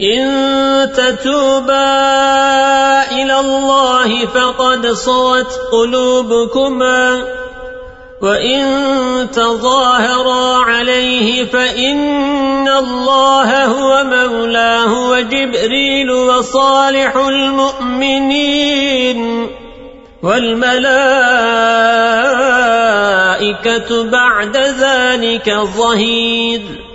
إن تتوبا إلى الله فقد صوت قلوبكما وإن تظاهرا عليه فإن الله هو مولاه وجبريل وصالح المؤمنين والملائكة بعد ذلك ظهير.